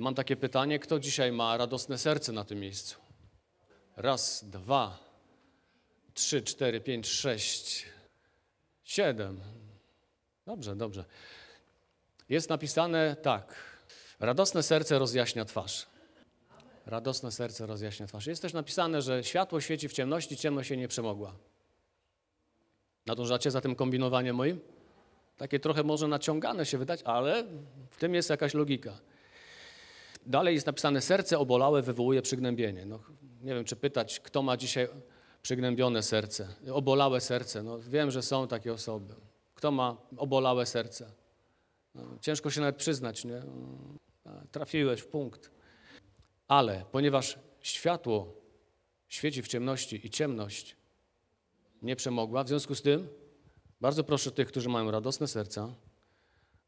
Mam takie pytanie, kto dzisiaj ma radosne serce na tym miejscu? Raz, dwa, trzy, cztery, pięć, sześć, siedem. Dobrze, dobrze. Jest napisane tak. Radosne serce rozjaśnia twarz. Radosne serce rozjaśnia twarz. Jest też napisane, że światło świeci w ciemności, ciemność się nie przemogła. Nadążacie za tym kombinowaniem moim? Takie trochę może naciągane się wydać, ale w tym jest jakaś logika. Dalej jest napisane, serce obolałe wywołuje przygnębienie. No, nie wiem, czy pytać, kto ma dzisiaj przygnębione serce, obolałe serce. No, wiem, że są takie osoby. Kto ma obolałe serce? No, ciężko się nawet przyznać, nie? Trafiłeś w punkt. Ale ponieważ światło świeci w ciemności i ciemność nie przemogła, w związku z tym bardzo proszę tych, którzy mają radosne serca,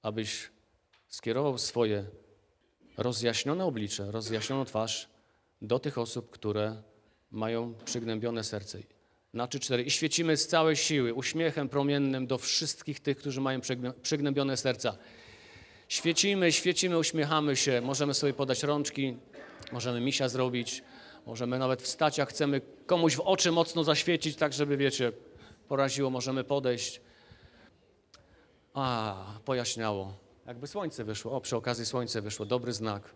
abyś skierował swoje rozjaśnione oblicze, rozjaśnioną twarz do tych osób, które mają przygnębione serce. Na cztery. I świecimy z całej siły, uśmiechem promiennym do wszystkich tych, którzy mają przygn- przygnębione serca. Świecimy, świecimy, uśmiechamy się, możemy sobie podać rączki, możemy misia zrobić, możemy nawet wstać, jak chcemy komuś w oczy mocno zaświecić, tak żeby, wiecie, poraziło, możemy podejść. A, pojaśniało. Jakby słońce wyszło. O, przy okazji słońce wyszło. Dobry znak.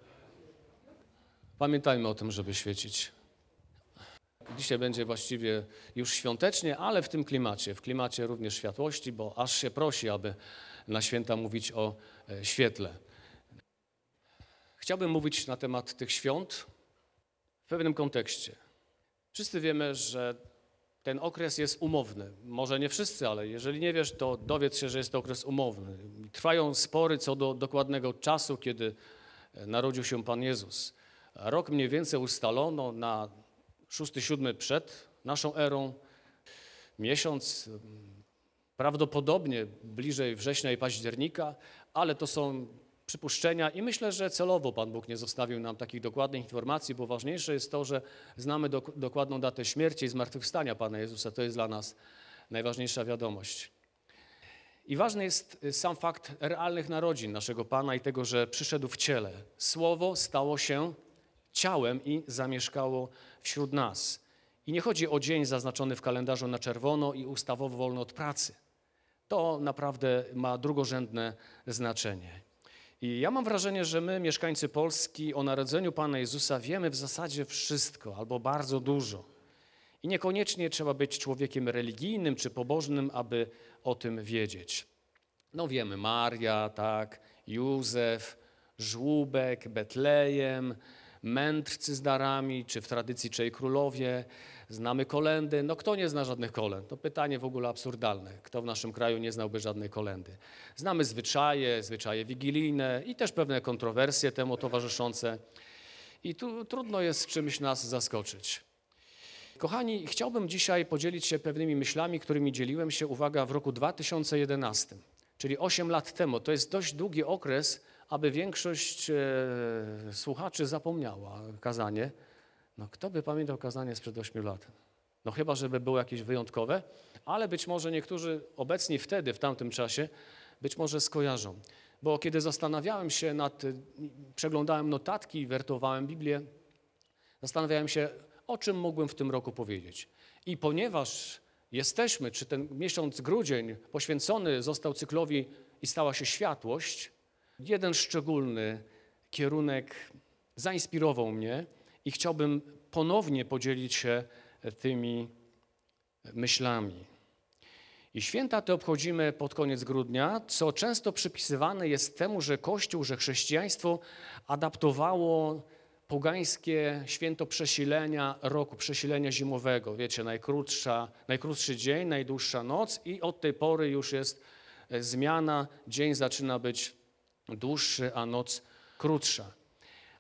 Pamiętajmy o tym, żeby świecić. Dzisiaj będzie właściwie już świątecznie, ale w tym klimacie, w klimacie również światłości, bo aż się prosi, aby na święta mówić o e, świetle. Chciałbym mówić na temat tych świąt w pewnym kontekście. Wszyscy wiemy, że ten okres jest umowny. Może nie wszyscy, ale jeżeli nie wiesz, to dowiedz się, że jest to okres umowny. Trwają spory co do dokładnego czasu, kiedy e, narodził się Pan Jezus. Rok mniej więcej ustalono na 6-7 przed naszą erą. Miesiąc mm, prawdopodobnie bliżej września i października, ale to są przypuszczenia i myślę, że celowo Pan Bóg nie zostawił nam takich dokładnych informacji, bo ważniejsze jest to, że znamy dok- dokładną datę śmierci i zmartwychwstania Pana Jezusa. To jest dla nas najważniejsza wiadomość. I ważny jest y, sam fakt realnych narodzin naszego Pana i tego, że przyszedł w ciele. Słowo stało się ciałem i zamieszkało wśród nas. I nie chodzi o dzień zaznaczony w kalendarzu na czerwono i ustawowo wolno od pracy. To naprawdę ma drugorzędne znaczenie. I ja mam wrażenie, że my, mieszkańcy Polski, o narodzeniu Pana Jezusa wiemy w zasadzie wszystko albo bardzo dużo. I niekoniecznie trzeba być człowiekiem religijnym czy pobożnym, aby o tym wiedzieć. No wiemy, Maria, tak, Józef, żłóbek, Betlejem, mędrcy z darami, czy w tradycji Czej Królowie, znamy kolendy. No kto nie zna żadnych kolęd? To pytanie w ogóle absurdalne. Kto w naszym kraju nie znałby żadnej kolendy? Znamy zwyczaje, zwyczaje wigilijne i też pewne kontrowersje temu towarzyszące. I tu trudno jest czymś nas zaskoczyć. Kochani, chciałbym dzisiaj podzielić się pewnymi myślami, którymi dzieliłem się, uwaga, w roku 2011, czyli 8 lat temu. To jest dość długi okres, aby większość e, słuchaczy zapomniała kazanie. No kto by pamiętał kazanie sprzed 8 lat? No chyba, żeby było jakieś wyjątkowe, ale być może niektórzy obecni wtedy, w tamtym czasie, być może skojarzą. Bo kiedy zastanawiałem się nad, przeglądałem notatki, wertowałem Biblię, Zastanawiałem się, o czym mógłbym w tym roku powiedzieć. I ponieważ jesteśmy, czy ten miesiąc grudzień poświęcony został cyklowi i stała się światłość, jeden szczególny kierunek zainspirował mnie i chciałbym ponownie podzielić się tymi myślami. I święta te obchodzimy pod koniec grudnia, co często przypisywane jest temu, że Kościół, że chrześcijaństwo adaptowało pogańskie święto przesilenia roku, przesilenia zimowego. Wiecie, najkrótsza, najkrótszy dzień, najdłuższa noc i od tej pory już jest e, zmiana. Dzień zaczyna być dłuższy, a noc krótsza.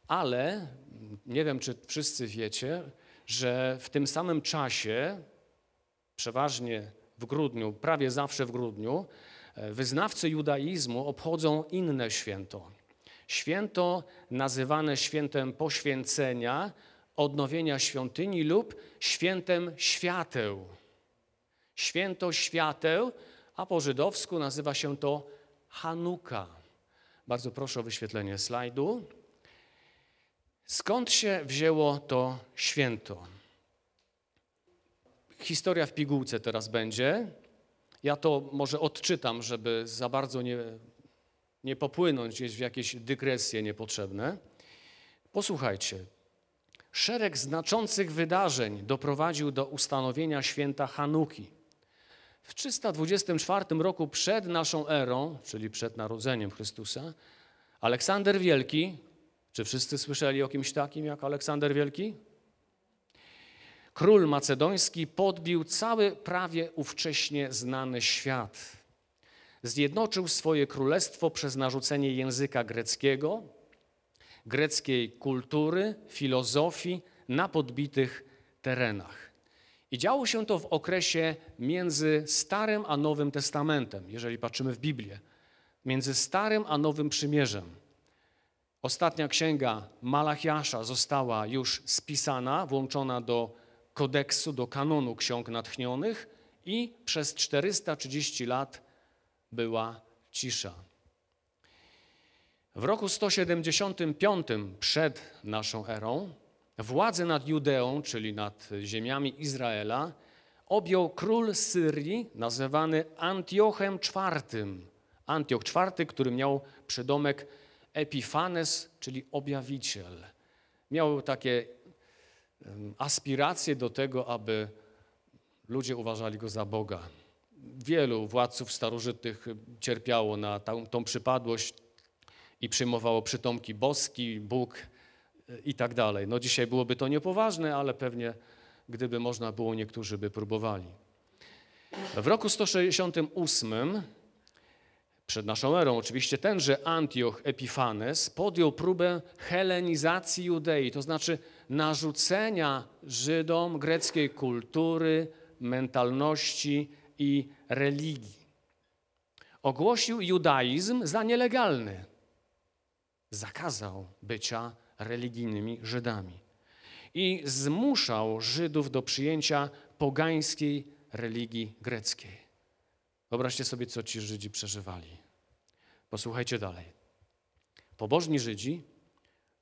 Ale mm, nie wiem, czy wszyscy wiecie, że w tym samym czasie, przeważnie w grudniu, prawie zawsze w grudniu, e, wyznawcy judaizmu obchodzą inne święto. Święto nazywane świętem poświęcenia, odnowienia świątyni lub świętem świateł. Święto świateł, a po żydowsku nazywa się to Hanuka. Bardzo proszę o wyświetlenie slajdu. Skąd się wzięło to święto? Historia w pigułce teraz będzie. Ja to może odczytam, żeby za bardzo nie, nie popłynąć gdzieś w jakieś dygresje niepotrzebne. Posłuchajcie. Szereg znaczących wydarzeń doprowadził do ustanowienia święta Hanuki. W 324 roku przed naszą erą, czyli przed narodzeniem Chrystusa, Aleksander Wielki, czy wszyscy słyszeli o kimś takim jak Aleksander Wielki? Król macedoński podbił cały prawie ówcześnie znany świat. Zjednoczył swoje królestwo przez narzucenie języka greckiego, greckiej kultury, filozofii na podbitych terenach. I działo się to w okresie między Starym a Nowym Testamentem, jeżeli patrzymy w Biblię, między Starym a Nowym Przymierzem. Ostatnia księga Malachiasza została już spisana, włączona do kodeksu, do kanonu ksiąg natchnionych i przez 430 lat była cisza. W roku 175 przed naszą erą władzę nad Judeą, czyli nad ziemiami Izraela, objął król Syrii nazywany Antiochem IV. Antioch IV, który miał przydomek Epifanes, czyli objawiciel. Miał takie aspiracje do tego, aby ludzie uważali go za Boga. Wielu władców starożytnych cierpiało na tą, tą przypadłość i przyjmowało przytomki boski, Bóg i tak dalej. No dzisiaj byłoby to niepoważne, ale pewnie gdyby można było, niektórzy by próbowali. W roku 168 przed naszą erą, oczywiście tenże Antioch Epifanes podjął próbę helenizacji Judei, to znaczy narzucenia Żydom greckiej kultury, mentalności i religii. Ogłosił judaizm za nielegalny. Zakazał bycia religijnymi Żydami i zmuszał Żydów do przyjęcia pogańskiej religii greckiej. Wyobraźcie sobie, co ci Żydzi przeżywali. Posłuchajcie dalej. Pobożni Żydzi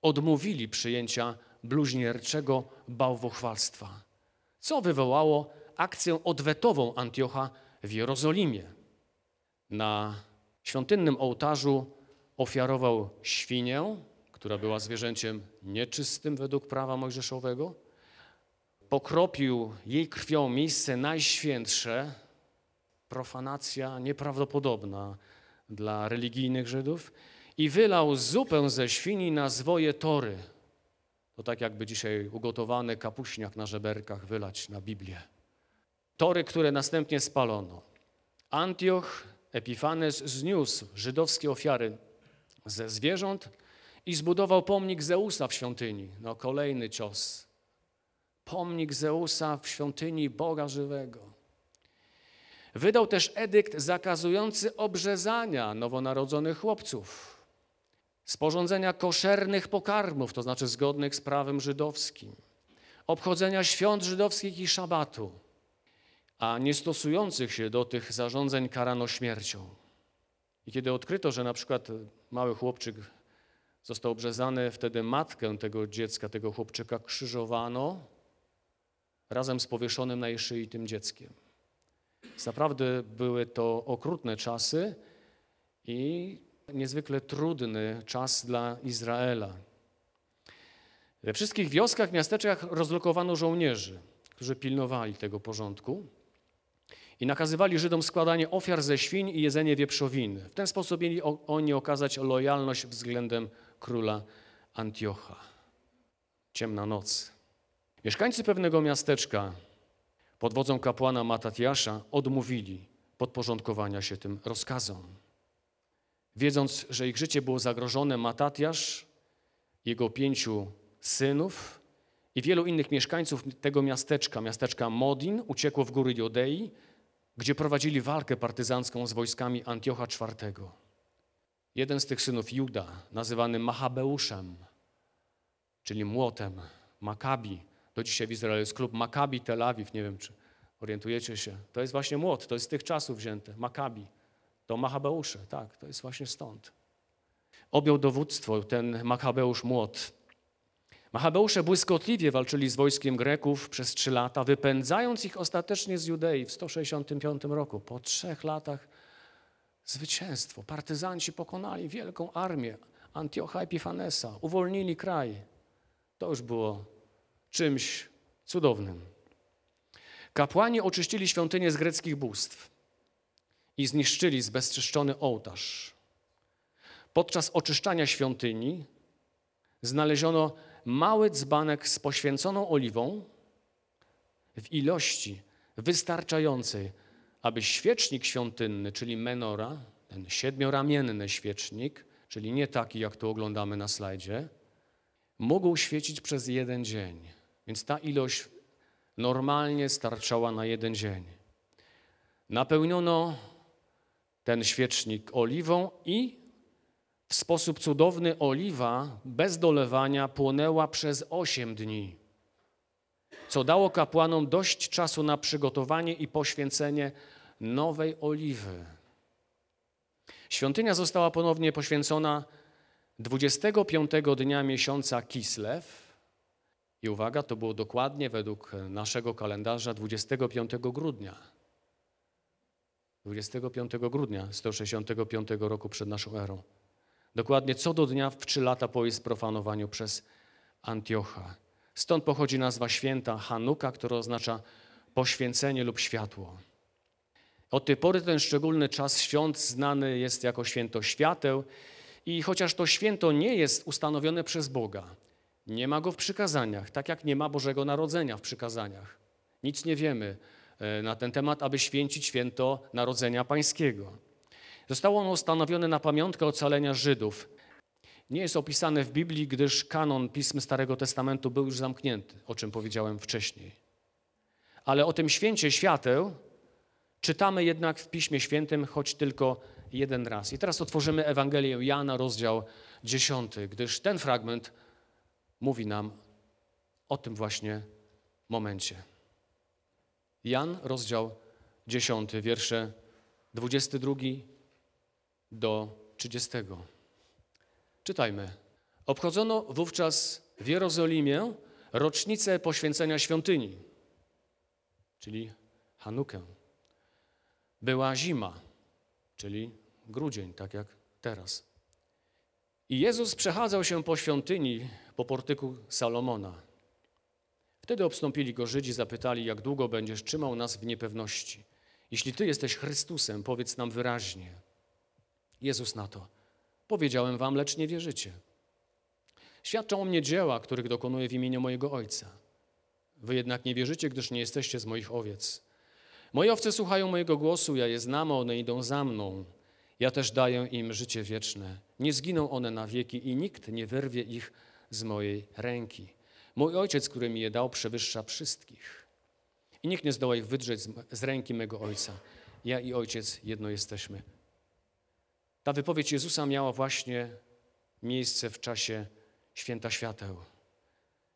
odmówili przyjęcia bluźnierczego bałwochwalstwa, co wywołało akcję odwetową Antiocha w Jerozolimie. Na świątynnym ołtarzu ofiarował świnię, która była zwierzęciem nieczystym według prawa mojżeszowego, pokropił jej krwią miejsce najświętsze, profanacja nieprawdopodobna dla religijnych Żydów i wylał zupę ze świni na zwoje tory. To tak jakby dzisiaj ugotowany kapuśniak na żeberkach wylać na Biblię. Tory, które następnie spalono. Antioch Epifanes zniósł żydowskie ofiary ze zwierząt i zbudował pomnik Zeusa w świątyni. No kolejny cios. Pomnik Zeusa w świątyni Boga żywego. Wydał też edykt zakazujący obrzezania nowonarodzonych chłopców, sporządzenia koszernych pokarmów, to znaczy zgodnych z prawem żydowskim, obchodzenia świąt żydowskich i szabatu, a niestosujących się do tych zarządzeń karano śmiercią. I kiedy odkryto, że na przykład mały chłopczyk został obrzezany, wtedy matkę tego dziecka, tego chłopczyka krzyżowano razem z powieszonym na jej szyi tym dzieckiem. Naprawdę były to okrutne czasy i niezwykle trudny czas dla Izraela. We wszystkich wioskach, miasteczkach rozlokowano żołnierzy, którzy pilnowali tego porządku i nakazywali Żydom składanie ofiar ze świń i jedzenie wieprzowiny. W ten sposób mieli oni okazać lojalność względem króla Antiocha. Ciemna noc. Mieszkańcy pewnego miasteczka pod wodzą kapłana Matatiasza odmówili podporządkowania się tym rozkazom. Wiedząc, że ich życie było zagrożone, Matatiasz, jego pięciu synów i wielu innych mieszkańców tego miasteczka, miasteczka Modin, uciekło w góry Jodei, gdzie prowadzili walkę partyzancką z wojskami Antiocha IV. Jeden z tych synów Juda, nazywany Machabeuszem, czyli młotem, Makabi, do dzisiaj w Izraelu jest klub Makabi Tel Awiw, nie wiem czy orientujecie się. To jest właśnie młot, to jest z tych czasów wzięte, Makabi. To Machabeusze, tak, to jest właśnie stąd. Objął dowództwo ten Machabeusz młot. Machabeusze błyskotliwie walczyli z wojskiem Greków przez trzy lata, wypędzając ich ostatecznie z Judei w 165 roku. Po trzech latach zwycięstwo. Partyzanci pokonali wielką armię Antiocha Epifanesa, uwolnili kraj. To już było czymś cudownym. Kapłani oczyścili świątynię z greckich bóstw i zniszczyli zbezczyszczony ołtarz. Podczas oczyszczania świątyni znaleziono mały dzbanek z poświęconą oliwą w ilości wystarczającej, aby świecznik świątynny, czyli menora, ten siedmioramienny świecznik, czyli nie taki, jak tu oglądamy na slajdzie, mógł świecić przez jeden dzień. Więc ta ilość normalnie starczała na jeden dzień. Napełniono ten świecznik oliwą i w sposób cudowny oliwa bez dolewania płonęła przez osiem dni, co dało kapłanom dość czasu na przygotowanie i poświęcenie nowej oliwy. Świątynia została ponownie poświęcona 25 dnia miesiąca Kislew. I uwaga, to było dokładnie według naszego kalendarza 25 grudnia. 25 grudnia 165 roku przed naszą erą. Dokładnie co do dnia w trzy lata po jej sprofanowaniu przez Antiocha. Stąd pochodzi nazwa święta Hanuka, która oznacza poświęcenie lub światło. Od tej pory ten szczególny czas świąt znany jest jako święto świateł i chociaż to święto nie jest ustanowione przez Boga, nie ma go w przykazaniach, tak jak nie ma Bożego Narodzenia w przykazaniach. Nic nie wiemy e, na ten temat, aby święcić święto Narodzenia Pańskiego. Zostało ono ustanowione na pamiątkę ocalenia Żydów. Nie jest opisane w Biblii, gdyż kanon Pism Starego Testamentu był już zamknięty, o czym powiedziałem wcześniej. Ale o tym święcie świateł czytamy jednak w Piśmie Świętym choć tylko jeden raz. I teraz otworzymy Ewangelię Jana, rozdział 10, gdyż ten fragment mówi nam o tym właśnie momencie. Jan, rozdział 10, wiersze 22 do 30. Czytajmy. Obchodzono wówczas w Jerozolimie rocznicę poświęcenia świątyni, czyli Hanukę. Była zima, czyli grudzień, tak jak teraz. I Jezus przechadzał się po świątyni, po portyku Salomona. Wtedy obstąpili go Żydzi, zapytali, jak długo będziesz trzymał nas w niepewności. Jeśli Ty jesteś Chrystusem, powiedz nam wyraźnie. Jezus na to. Powiedziałem wam, lecz nie wierzycie. Świadczą o mnie dzieła, których dokonuję w imieniu mojego Ojca. Wy jednak nie wierzycie, gdyż nie jesteście z moich owiec. Moje owce słuchają mojego głosu, ja je znam, one idą za mną. Ja też daję im życie wieczne. Nie zginą one na wieki i nikt nie wyrwie ich z mojej ręki. Mój ojciec, który mi je dał, przewyższa wszystkich. I nikt nie zdoła ich wydrzeć z ręki mego ojca. Ja i ojciec jedno jesteśmy. Ta wypowiedź Jezusa miała właśnie miejsce w czasie święta świateł.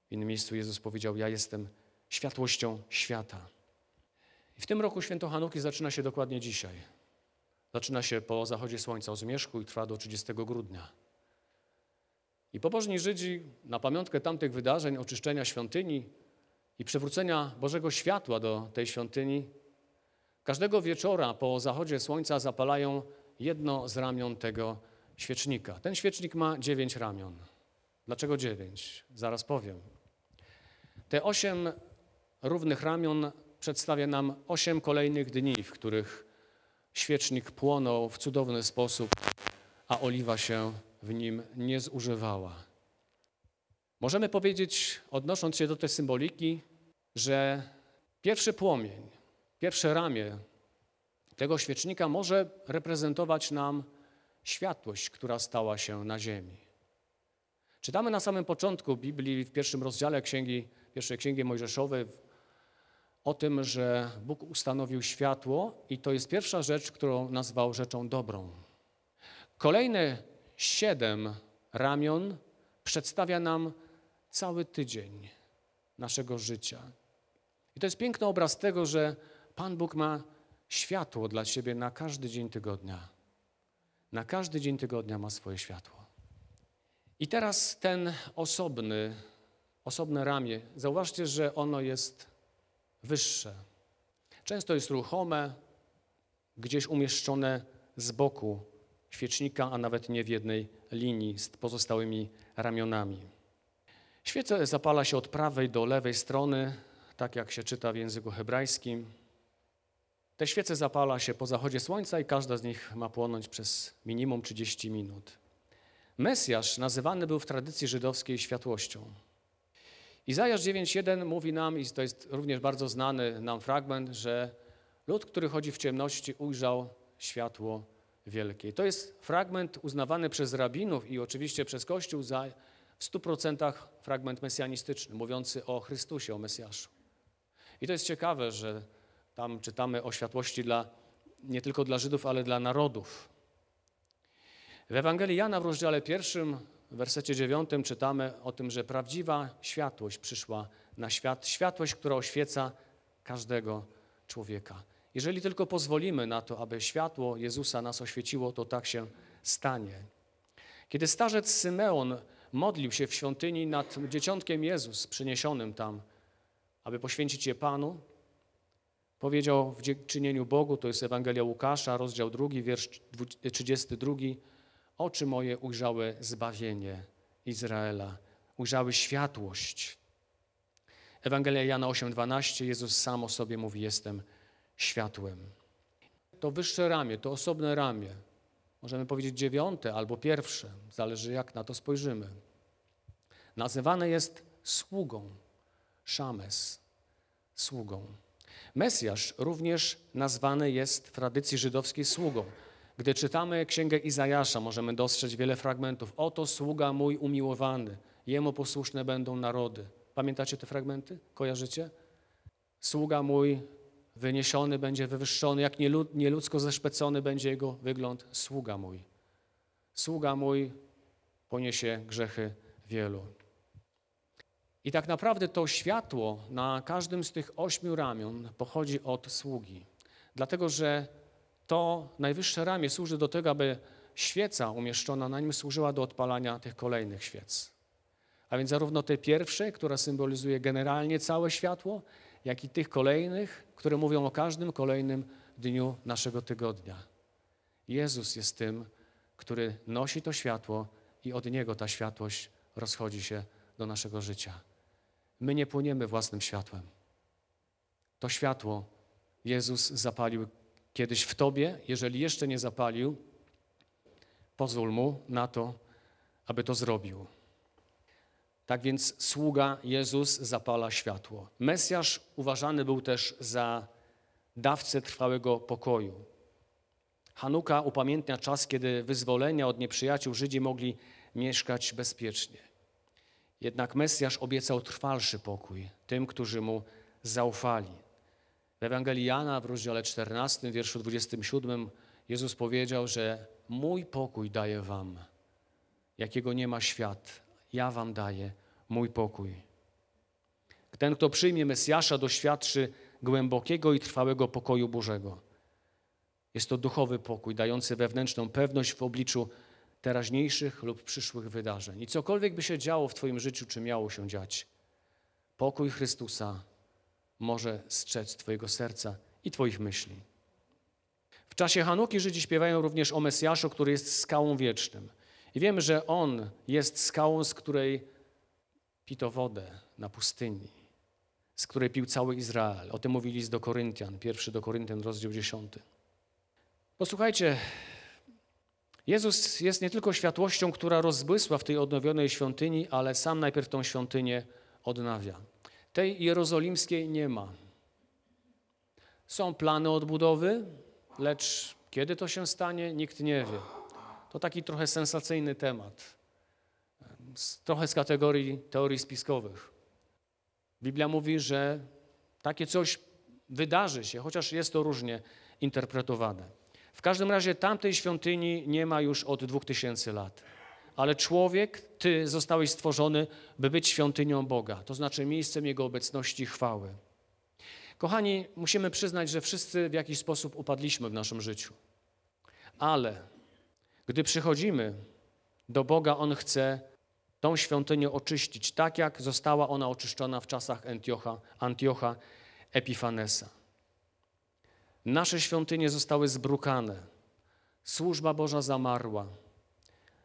W innym miejscu Jezus powiedział: Ja jestem światłością świata. I w tym roku święto Hanuki zaczyna się dokładnie dzisiaj. Zaczyna się po zachodzie słońca o zmierzchu i trwa do 30 grudnia. I pobożni Żydzi na pamiątkę tamtych wydarzeń, oczyszczenia świątyni i przywrócenia Bożego światła do tej świątyni, każdego wieczora po zachodzie słońca zapalają jedno z ramion tego świecznika. Ten świecznik ma dziewięć ramion. Dlaczego dziewięć? Zaraz powiem. Te osiem równych ramion przedstawia nam osiem kolejnych dni, w których świecznik płonął w cudowny sposób, a oliwa się w nim nie zużywała. Możemy powiedzieć, odnosząc się do tej symboliki, że pierwszy płomień, pierwsze ramię tego świecznika może reprezentować nam światłość, która stała się na ziemi. Czytamy na samym początku Biblii, w pierwszym rozdziale księgi, pierwszej księgi Mojżeszowej, o tym, że Bóg ustanowił światło i to jest pierwsza rzecz, którą nazwał rzeczą dobrą. Kolejne siedem ramion przedstawia nam cały tydzień naszego życia. I to jest piękny obraz tego, że Pan Bóg ma światło dla ciebie na każdy dzień tygodnia. Na każdy dzień tygodnia ma swoje światło. I teraz ten osobny osobne ramię. Zauważcie, że ono jest wyższe. Często jest ruchome, gdzieś umieszczone z boku świecznika, a nawet nie w jednej linii z pozostałymi ramionami. Świecę zapala się od prawej do lewej strony, tak jak się czyta w języku hebrajskim. Te świece zapala się po zachodzie słońca i każda z nich ma płonąć przez minimum 30 minut. Mesjasz nazywany był w tradycji żydowskiej światłością. Izajasz 9:1 mówi nam, i to jest również bardzo znany nam fragment, że lud, który chodzi w ciemności, ujrzał światło wielkie. To jest fragment uznawany przez rabinów i oczywiście przez Kościół za w 100% fragment mesjanistyczny, mówiący o Chrystusie, o Mesjaszu. I to jest ciekawe, że tam czytamy o światłości dla, nie tylko dla Żydów, ale dla narodów. W Ewangelii Jana w rozdziale pierwszym, w wersecie dziewiątym czytamy o tym, że prawdziwa światłość przyszła na świat, światłość, która oświeca każdego człowieka. Jeżeli tylko pozwolimy na to, aby światło Jezusa nas oświeciło, to tak się stanie. Kiedy starzec Symeon modlił się w świątyni nad dzieciątkiem Jezus przyniesionym tam, aby poświęcić je Panu, powiedział w czynieniu Bogu, to jest Ewangelia Łukasza, rozdział 2, wiersz 32, oczy moje ujrzały zbawienie Izraela, ujrzały światłość. Ewangelia Jana 8:12, Jezus sam o sobie mówi, jestem światłem. To wyższe ramię, to osobne ramię, możemy powiedzieć dziewiąte albo pierwsze, zależy jak na to spojrzymy. Nazywane jest sługą, szames, sługą. Mesjasz również nazwany jest w tradycji żydowskiej sługą. Gdy czytamy Księgę Izajasza, możemy dostrzec wiele fragmentów. Oto sługa mój umiłowany, jemu posłuszne będą narody. Pamiętacie te fragmenty? Kojarzycie? Sługa mój wyniesiony będzie wywyższony, jak nieludzko zeszpecony będzie jego wygląd. Sługa mój. Sługa mój poniesie grzechy wielu. I tak naprawdę to światło na każdym z tych ośmiu ramion pochodzi od sługi. Dlatego, że to najwyższe ramię służy do tego, aby świeca umieszczona na nim służyła do odpalania tych kolejnych świec. A więc zarówno tej pierwszej, która symbolizuje generalnie całe światło, jak i tych kolejnych, które mówią o każdym kolejnym dniu naszego tygodnia. Jezus jest tym, który nosi to światło i od Niego ta światłość rozchodzi się do naszego życia. My nie płyniemy własnym światłem. To światło Jezus zapalił kiedyś w Tobie, jeżeli jeszcze nie zapalił, pozwól Mu na to, aby to zrobił. Tak więc sługa Jezus zapala światło. Mesjasz uważany był też za dawcę trwałego pokoju. Hanuka upamiętnia czas, kiedy wyzwolenia od nieprzyjaciół Żydzi mogli mieszkać bezpiecznie. Jednak Mesjasz obiecał trwalszy pokój tym, którzy mu zaufali. W Ewangelii Jana w rozdziale 14, wierszu 27 Jezus powiedział, że mój pokój daję wam, jakiego nie ma świat. Ja wam daję mój pokój. Ten, kto przyjmie Mesjasza, doświadczy głębokiego i trwałego pokoju Bożego. Jest to duchowy pokój, dający wewnętrzną pewność w obliczu teraźniejszych lub przyszłych wydarzeń. I cokolwiek by się działo w Twoim życiu, czy miało się dziać, pokój Chrystusa może strzec Twojego serca i Twoich myśli. W czasie Hanuki Żydzi śpiewają również o Mesjaszu, który jest skałą wiecznym. I wiemy, że On jest skałą, z której pito wodę na pustyni, z której pił cały Izrael. O tym mówi list do Koryntian, pierwszy do Koryntian, rozdział 10. Posłuchajcie, Jezus jest nie tylko światłością, która rozbłysła w tej odnowionej świątyni, ale sam najpierw tą świątynię odnawia. Tej jerozolimskiej nie ma. Są plany odbudowy, lecz kiedy to się stanie, nikt nie wie. To taki trochę sensacyjny temat. Trochę z kategorii teorii spiskowych. Biblia mówi, że takie coś wydarzy się, chociaż jest to różnie interpretowane. W każdym razie tamtej świątyni nie ma już od dwóch tysięcy lat. Ale człowiek, ty zostałeś stworzony, by być świątynią Boga, to znaczy miejscem Jego obecności i chwały. Kochani, musimy przyznać, że wszyscy w jakiś sposób upadliśmy w naszym życiu. Ale gdy przychodzimy do Boga, On chce tą świątynię oczyścić, tak jak została ona oczyszczona w czasach Antiocha, Antiocha Epifanesa. Nasze świątynie zostały zbrukane, służba Boża zamarła,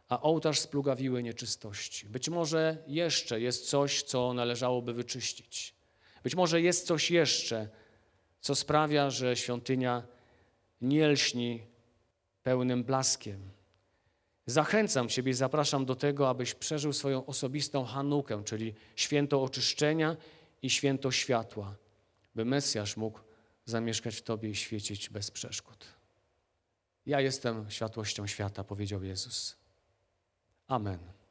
a ołtarz splugawiły nieczystości. Być może jeszcze jest coś, co należałoby wyczyścić. Być może jest coś jeszcze, co sprawia, że świątynia nie lśni pełnym blaskiem. Zachęcam Ciebie i zapraszam do tego, abyś przeżył swoją osobistą Hanukę, czyli święto oczyszczenia i święto światła, by Mesjasz mógł zamieszkać w Tobie i świecić bez przeszkód. Ja jestem światłością świata, powiedział Jezus. Amen.